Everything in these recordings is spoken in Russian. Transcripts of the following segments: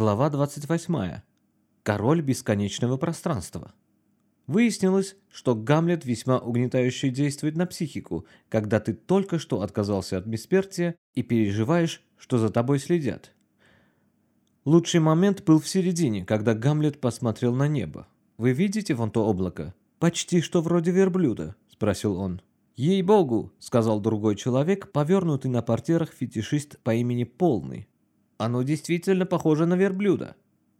Глава 28. Король бесконечного пространства. Выяснилось, что Гамлет весьма угнетающе действует на психику, когда ты только что отказался от бессмертия и переживаешь, что за тобой следят. Лучший момент был в середине, когда Гамлет посмотрел на небо. «Вы видите вон то облако? Почти что вроде верблюда», — спросил он. «Ей-богу», — сказал другой человек, повернутый на портьерах фетишист по имени Полный. «Оно действительно похоже на верблюда».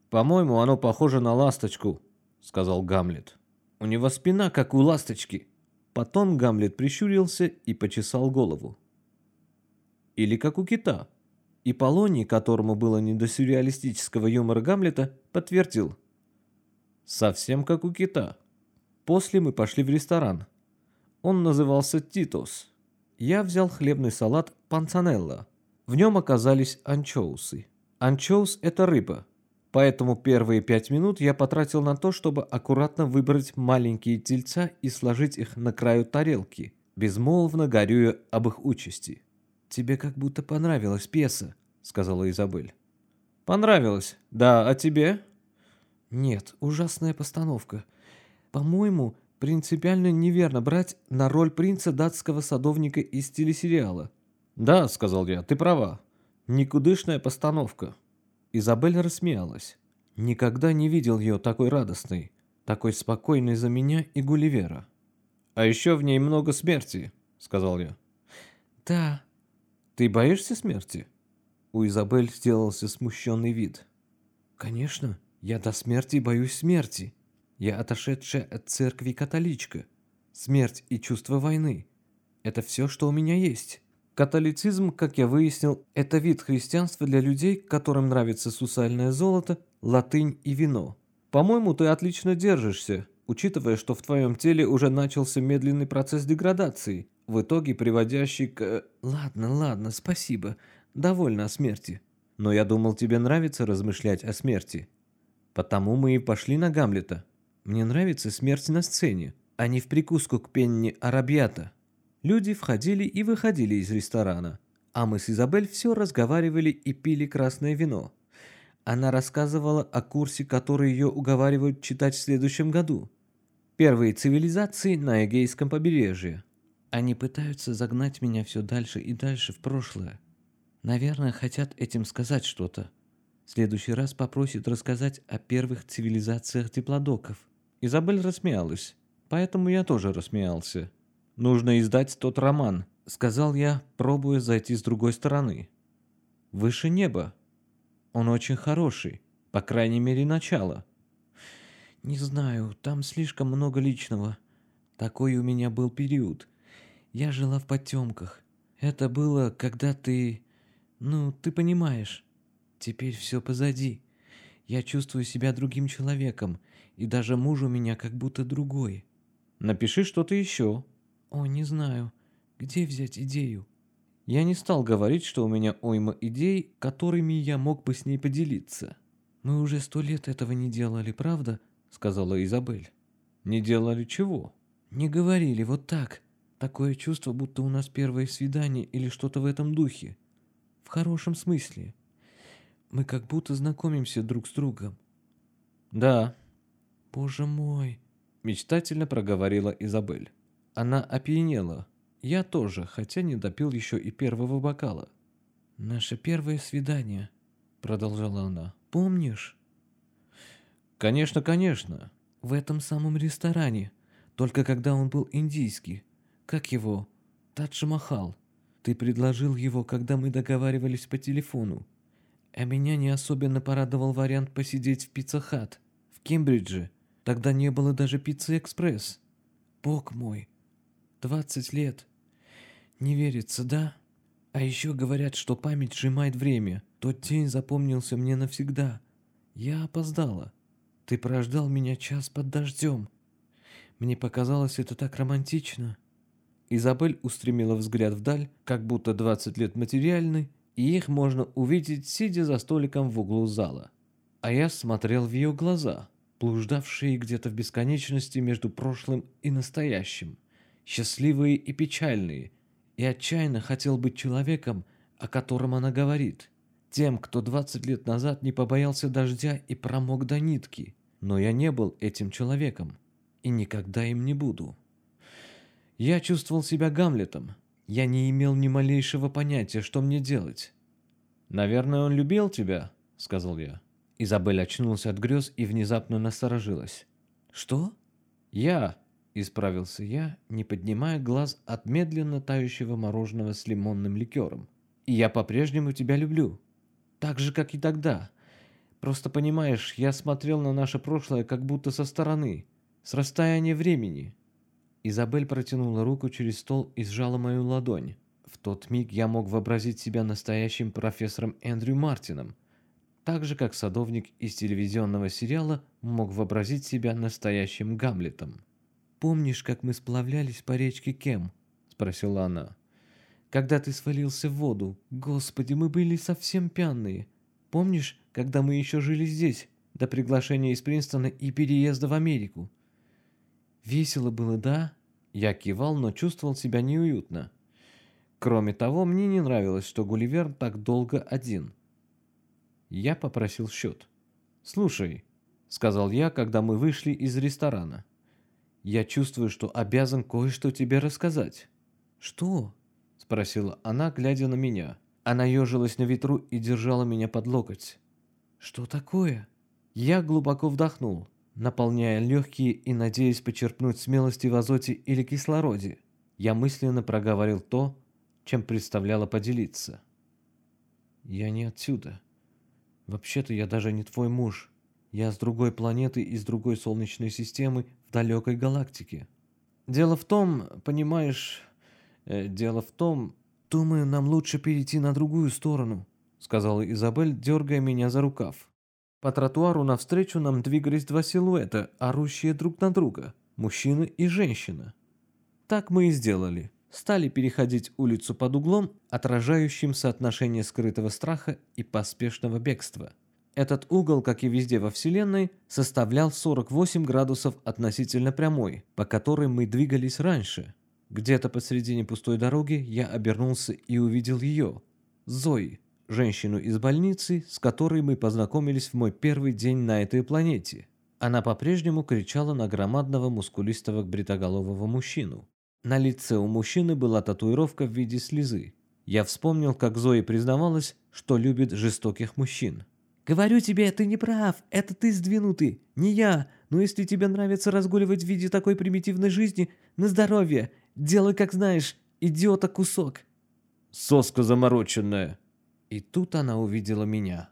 «По-моему, оно похоже на ласточку», — сказал Гамлет. «У него спина, как у ласточки». Потом Гамлет прищурился и почесал голову. «Или как у кита». И Полоний, которому было не до сюрреалистического юмора Гамлета, подтвердил. «Совсем как у кита». После мы пошли в ресторан. Он назывался «Титос». Я взял хлебный салат «Панцанелла». В нем оказались анчоусы. Анчоус – это рыба, поэтому первые пять минут я потратил на то, чтобы аккуратно выбрать маленькие тельца и сложить их на краю тарелки, безмолвно горюя об их участи. «Тебе как будто понравилась пьеса», — сказала Изабель. «Понравилось. Да, а тебе?» «Нет, ужасная постановка. По-моему, принципиально неверно брать на роль принца датского садовника из телесериала». «Да», — сказал я, — «ты права. Никудышная постановка». Изабель рассмеялась. Никогда не видел ее такой радостной, такой спокойной за меня и Гулливера. «А еще в ней много смерти», — сказал я. «Да, «Ты боишься смерти?» У Изабель сделался смущенный вид. «Конечно, я до смерти боюсь смерти. Я отошедшая от церкви католичка. Смерть и чувство войны – это все, что у меня есть». Католицизм, как я выяснил, это вид христианства для людей, которым нравится сусальное золото, латынь и вино. По-моему, ты отлично держишься, учитывая, что в твоем теле уже начался медленный процесс деградации, в итоге приводящий к... Э, ладно, ладно, спасибо. Довольно о смерти. Но я думал, тебе нравится размышлять о смерти. Потому мы и пошли на Гамлета. Мне нравится смерть на сцене, а не в прикуску к пенни Арабьята. Люди входили и выходили из ресторана, а мы с Изабель все разговаривали и пили красное вино. Она рассказывала о курсе, который ее уговаривают читать в следующем году. Первые цивилизации на Эгейском побережье. Они пытаются загнать меня все дальше и дальше в прошлое. Наверное, хотят этим сказать что-то. В следующий раз попросят рассказать о первых цивилизациях диплодоков. Изабель рассмеялась, поэтому я тоже рассмеялся. «Нужно издать тот роман», — сказал я, пробуя зайти с другой стороны. «Выше неба. Он очень хороший, по крайней мере, начало». «Не знаю, там слишком много личного. Такой у меня был период. Я жила в потемках. Это было, когда ты... Ну, ты понимаешь. Теперь все позади. Я чувствую себя другим человеком, и даже муж у меня как будто другой. Напиши что-то еще. О, не знаю. Где взять идею? Я не стал говорить, что у меня уйма идей, которыми я мог бы с ней поделиться. Мы уже сто лет этого не делали, правда? Сказала Изабель. Не делали чего? Не говорили вот так. Такое чувство, будто у нас первое свидание или что-то в этом духе. В хорошем смысле. Мы как будто знакомимся друг с другом. Да. Боже мой. Мечтательно проговорила Изабель. Она опьянела. Я тоже, хотя не допил еще и первого бокала. «Наше первое свидание», — продолжала она. «Помнишь?» «Конечно, конечно». «В этом самом ресторане, только когда он был индийский. Как его? Тадж Махал. Ты предложил его, когда мы договаривались по телефону. А меня не особенно порадовал вариант посидеть в Пицца-хат. В Кембридже. Тогда не было даже Пиццы-экспресс. Бог мой. Двадцать лет. Не верится, да? А еще говорят, что память сжимает время. Тот день запомнился мне навсегда. Я опоздала. Ты прождал меня час под дождем. Мне показалось это так романтично. Изабель устремила взгляд вдаль, как будто 20 лет материальны, и их можно увидеть, сидя за столиком в углу зала. А я смотрел в ее глаза, блуждавшие где-то в бесконечности между прошлым и настоящим, счастливые и печальные, и отчаянно хотел быть человеком, о котором она говорит. Тем, кто 20 лет назад не побоялся дождя и промок до нитки. Но я не был этим человеком. И никогда им не буду. Я чувствовал себя Гамлетом. Я не имел ни малейшего понятия, что мне делать. «Наверное, он любил тебя», — сказал я. Изабель очнулась от грез и внезапно насторожилась. «Что?» «Я», — исправился я, не поднимая глаз от медленно тающего мороженого с лимонным ликером. «И я по-прежнему тебя люблю. Так же, как и тогда. Просто понимаешь, я смотрел на наше прошлое как будто со стороны, с расстояния времени». Изабель протянула руку через стол и сжала мою ладонь. В тот миг я мог вообразить себя настоящим профессором Эндрю Мартином, так же, как садовник из телевизионного сериала мог вообразить себя настоящим Гамлетом. «Помнишь, как мы сплавлялись по речке Кем?» – спросила она. «Когда ты свалился в воду, господи, мы были совсем пьяные. Помнишь, когда мы еще жили здесь, до приглашения из Принстона и переезда в Америку?» «Весело было, да?» Я кивал, но чувствовал себя неуютно. Кроме того, мне не нравилось, что Гулливер так долго один – я попросил счет. «Слушай», — сказал я, когда мы вышли из ресторана, «я чувствую, что обязан кое-что тебе рассказать». «Что?» — спросила она, глядя на меня. Она ежилась на ветру и держала меня под локоть. «Что такое?» Я глубоко вдохнул, наполняя легкие и надеясь почерпнуть смелости в азоте или кислороде. Я мысленно проговорил то, чем представляла поделиться. «Я не отсюда», Вообще-то я даже не твой муж. Я с другой планеты из другой солнечной системы в далекой галактике. Дело в том, понимаешь, э, дело в том... Думаю, нам лучше перейти на другую сторону, сказала Изабель, дергая меня за рукав. По тротуару навстречу нам двигались два силуэта, орущие друг на друга, мужчина и женщина. Так мы и сделали стали переходить улицу под углом, отражающим соотношение скрытого страха и поспешного бегства. Этот угол, как и везде во Вселенной, составлял 48 градусов относительно прямой, по которой мы двигались раньше. Где-то посредине пустой дороги я обернулся и увидел ее, Зои, женщину из больницы, с которой мы познакомились в мой первый день на этой планете. Она по-прежнему кричала на громадного мускулистого бритоголового мужчину. На лице у мужчины была татуировка в виде слезы. Я вспомнил, как Зои признавалась, что любит жестоких мужчин. «Говорю тебе, ты не прав, это ты сдвинутый, не я. Но если тебе нравится разгуливать в виде такой примитивной жизни, на здоровье, делай как знаешь, идиота кусок». «Соска замороченная». И тут она увидела меня.